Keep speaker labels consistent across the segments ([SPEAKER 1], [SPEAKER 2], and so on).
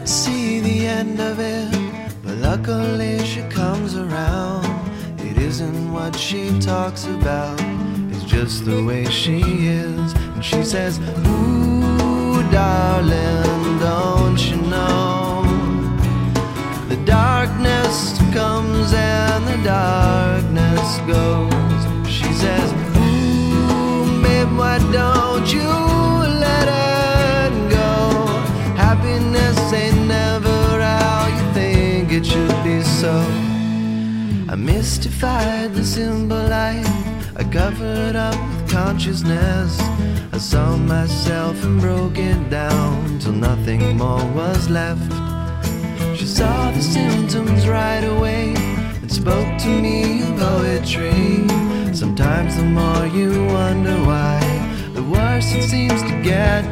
[SPEAKER 1] to see the end of it, but luckily she comes around. It isn't what she talks about, it's just the way she is. And she says, Ooh, darling, don't you know? I mystified the simple life. I covered up with consciousness. I saw myself and broke it down till nothing more was left. She saw the symptoms right away and spoke to me in poetry. Sometimes the more you wonder why, the worse it seems to get.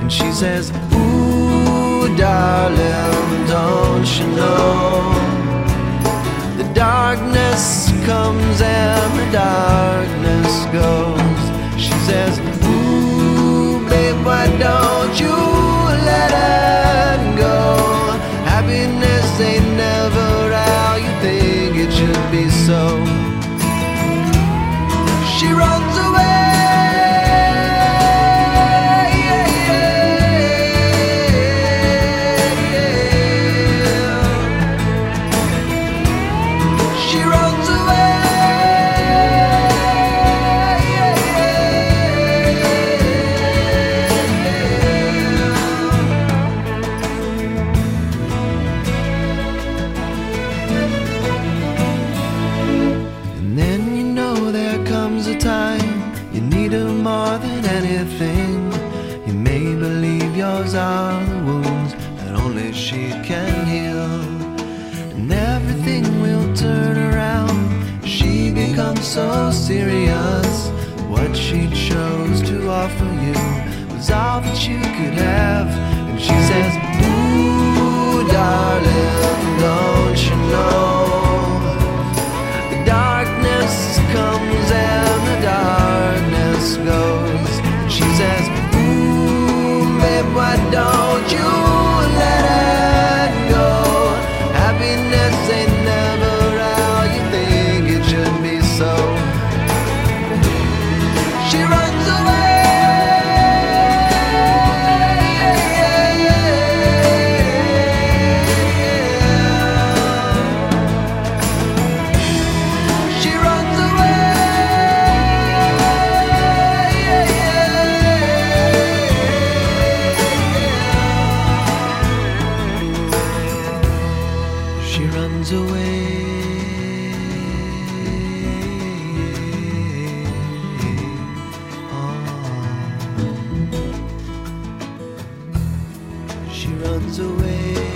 [SPEAKER 1] And she says, Ooh, darling, don't you know? Comes and the darkness goes. She says, Ooh, babe, why don't you let it go? Happiness ain't never how you think it should be so. She runs you need her more than anything. You may believe yours are the wounds that only she can heal. And everything will turn around. She becomes so serious. What she chose to offer you was all that you could have. And she says, Ooh, darling, don't you know? The darkness comes Happiness ain't never how you think it should be Runs away.